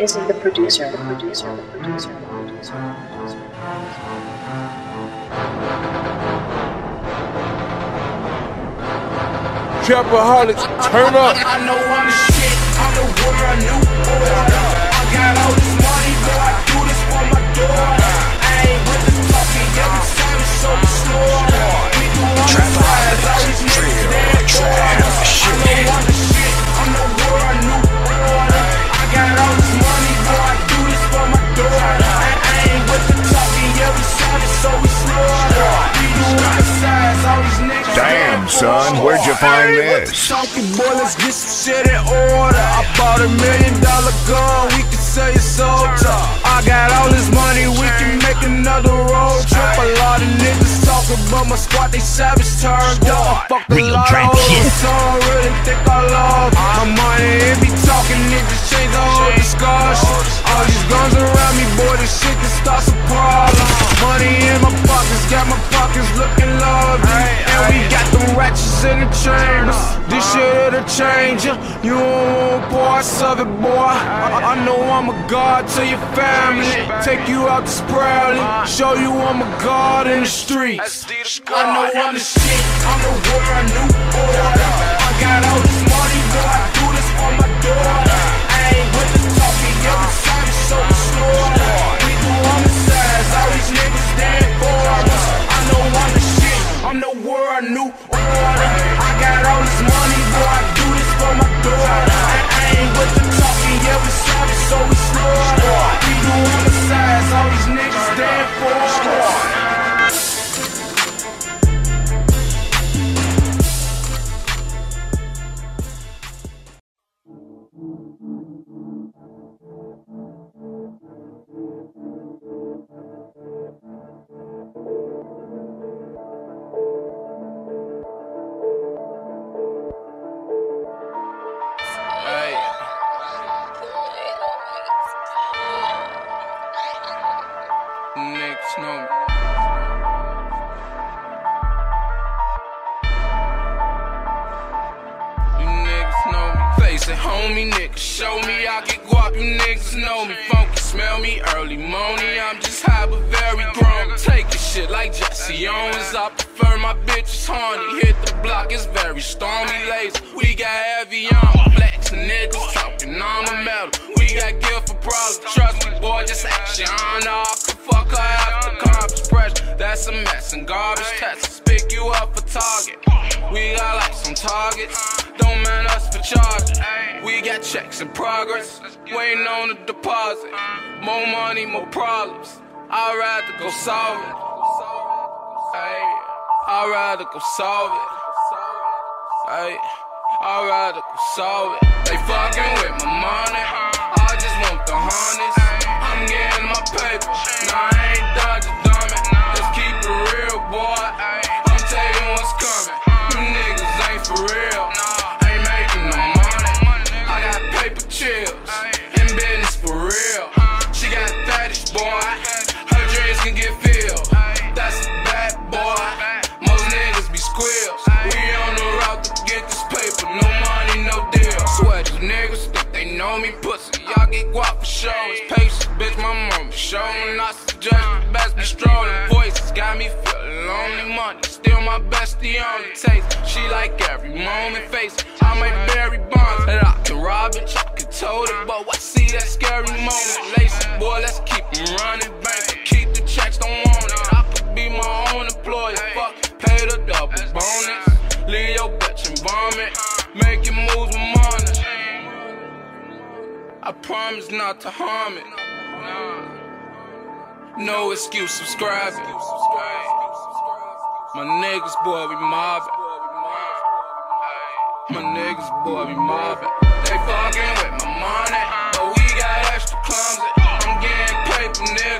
isn't the producer, the producer, the producer, the producer, the producer. Trapaholics, turn up. I know I'm the shit, I'm the world new order. I got all this money, boy, I do this for my daughter. I ain't with the talking, every time it's so slow. We do on the sides, all these niggas stand for. I know I'm the shit, son, where'd you find this? Talking boy, let's get some shit in order. I bought a million dollar gun, we can say it's soldier. I got all this money, we can make another road trip. A lot of niggas talking, but my squad, they savage turned up. Fuck a Real lot of shit. hoes, so I really think I love my money. It be talking, niggas change the whole discussion. All these guns shit can start some problems. Money in my pockets, got my pockets looking lovely. And we got them ratchets in the chambers. This shit it'll change ya. You don't want parts of it, boy. I, I know I'm a god to your family. Take you out to Sprouting. Show you I'm a god in the streets. I know I'm the shit. I'm the world new order. I got all this money, boy. I do this for my daughter. I ain't with the talking, every morning. I'm just high but very grown. Taking shit like Jesse Owens. I prefer my bitches horny. Hit the block, it's very stormy. Lazy, we got heavy on. Flex niggas talking on the metal. We got gift for problems. Trust me, boy, just action on. I could fuck her after compass pressure. That's a mess and garbage tests. You up for target. We got likes on targets. Don't man us for charges. We got checks in progress. Waiting on the deposit. More money, more problems. I'd rather go solve it. I'd rather go solve it. I'd rather go solve it. They fucking with my money. I just want the harness. I'm getting my paper. Nah, Dreams get filled. That's a bad boy. Most niggas be squeals. We on the route to get this paper. No money, no deal. Swear these niggas think they know me, pussy. Y'all get guap for show. It's patience, bitch. My mama showing. I suggest best be strolling. Voices got me feeling lonely. Money still my bestie on the taste. She like every moment face. I promise not to harm it. No excuse, subscribe. My niggas, boy, we mobbing. My niggas, boy, we mobbing. They fucking with my money, but we got extra clumsy. I'm getting paper, nigga.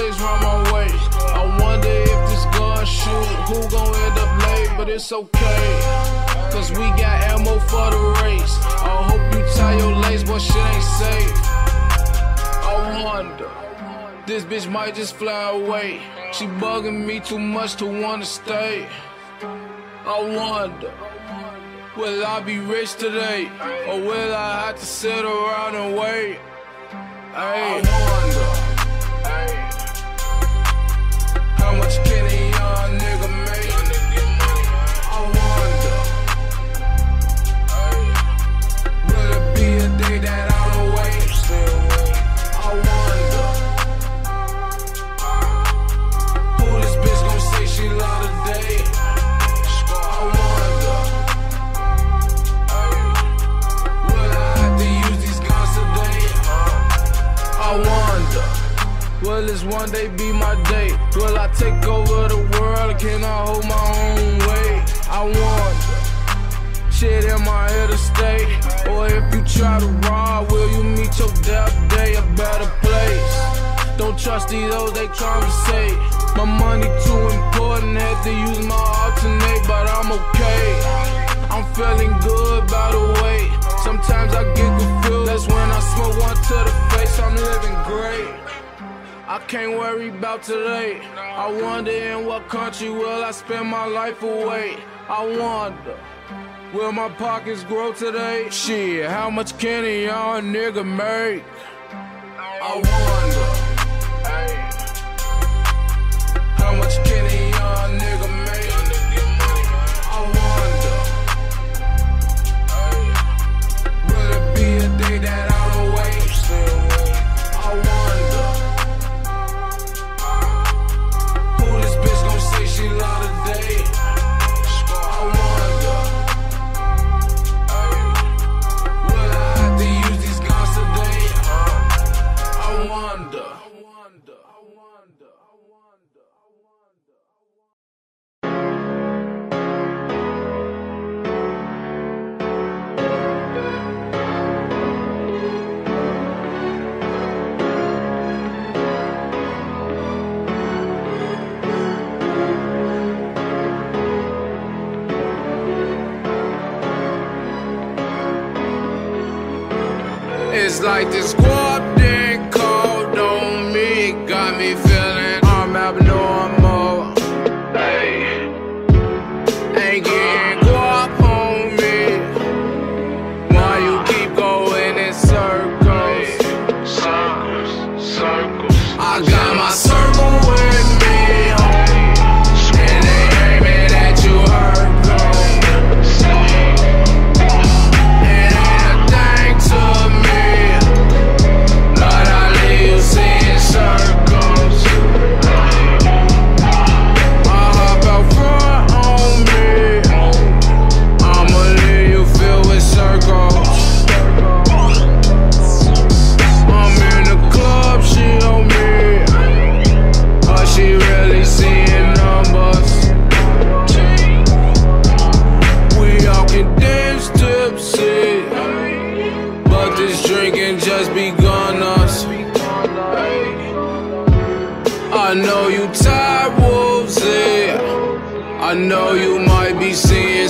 I round my way. I wonder if this gun shoot, who gon' end up late? But it's okay. Cause we got ammo for the race. I hope you tie your lace, but shit ain't safe. I wonder. This bitch might just fly away. She bugging me too much to wanna stay. I wonder. Will I be rich today? Or will I have to sit around and wait? Hey. I wonder. Will this one day be my day? Will I take over the world or can I hold my own weight? I want Shit, am I here to stay? Or if you try to rob, will you meet your death day a better place? Don't trust these hoes, they conversate. My money too important, had to use my alternate, but I'm okay. I'm feeling good by the way. Sometimes I get confused, that's when I smoke one to the face. I'm living. I can't worry about today. I wonder in what country will I spend my life away. I wonder. Will my pockets grow today? Shit, how much can a young nigga make? I wonder. Like this guap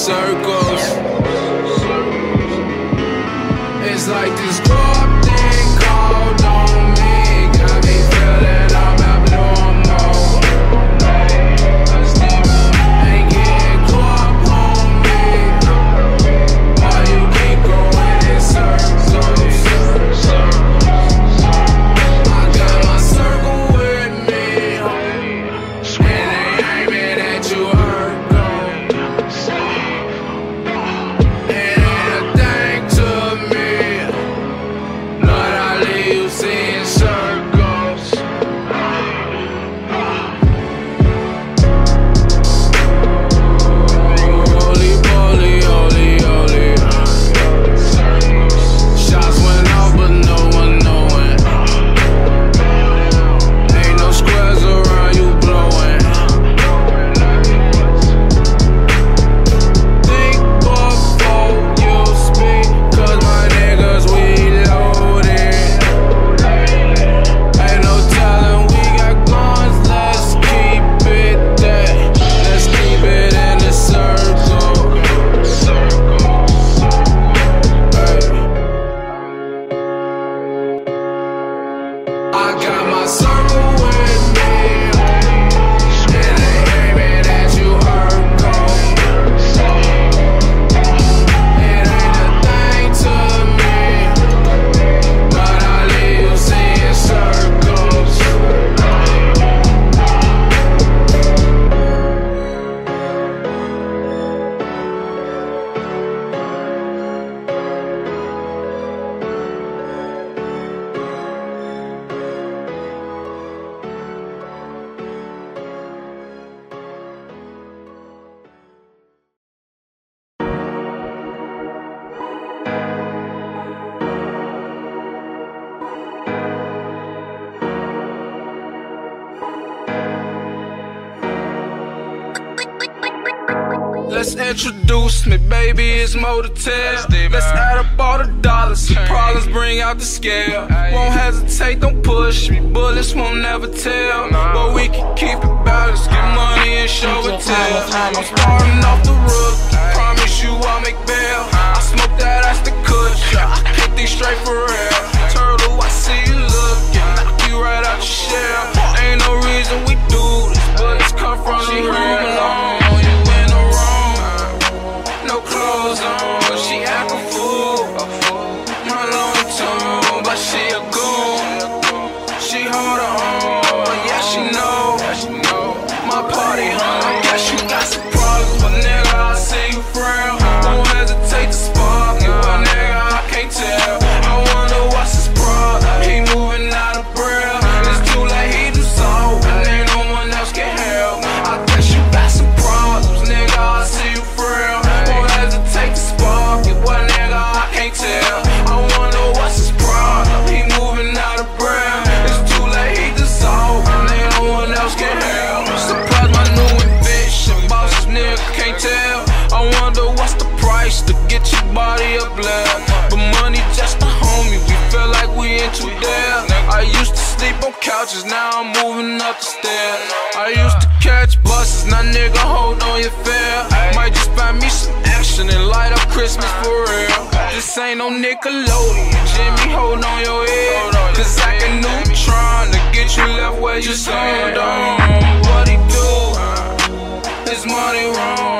circle. Let's introduce me, baby, it's more to tell. Let's add up all the dollars, problems bring out the scale. Won't hesitate, don't push me, bullets won't never tell. But we can keep it balanced, get money and show and tell. I'm starting off the roof, promise you I'll make bail. I smoke that ass to kush, I hit these straight for real. Turtle, I see you looking, knock you right out shell. Ain't no reason we do this, bullets come from the real. couches, now I'm moving up the stairs. I used to catch buses, now nigga, hold on your fare. Might just buy me some action and light up Christmas for real. This ain't no Nickelodeon, Jimmy, hold on your head. Cause I can neutron to get you left where you zoned on. What he do? His money wrong.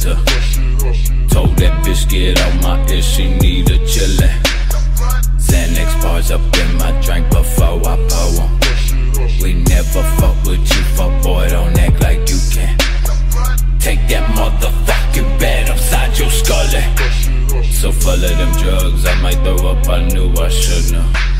sister. Told that bitch get out my ear, she need a chillin'. Xanax bars up in my drink before I pour. We never fuck with you, fuck boy, don't act like you can. Take that motherfucking bed upside your skull. So full of them drugs, I might throw up, I knew I shouldn't have.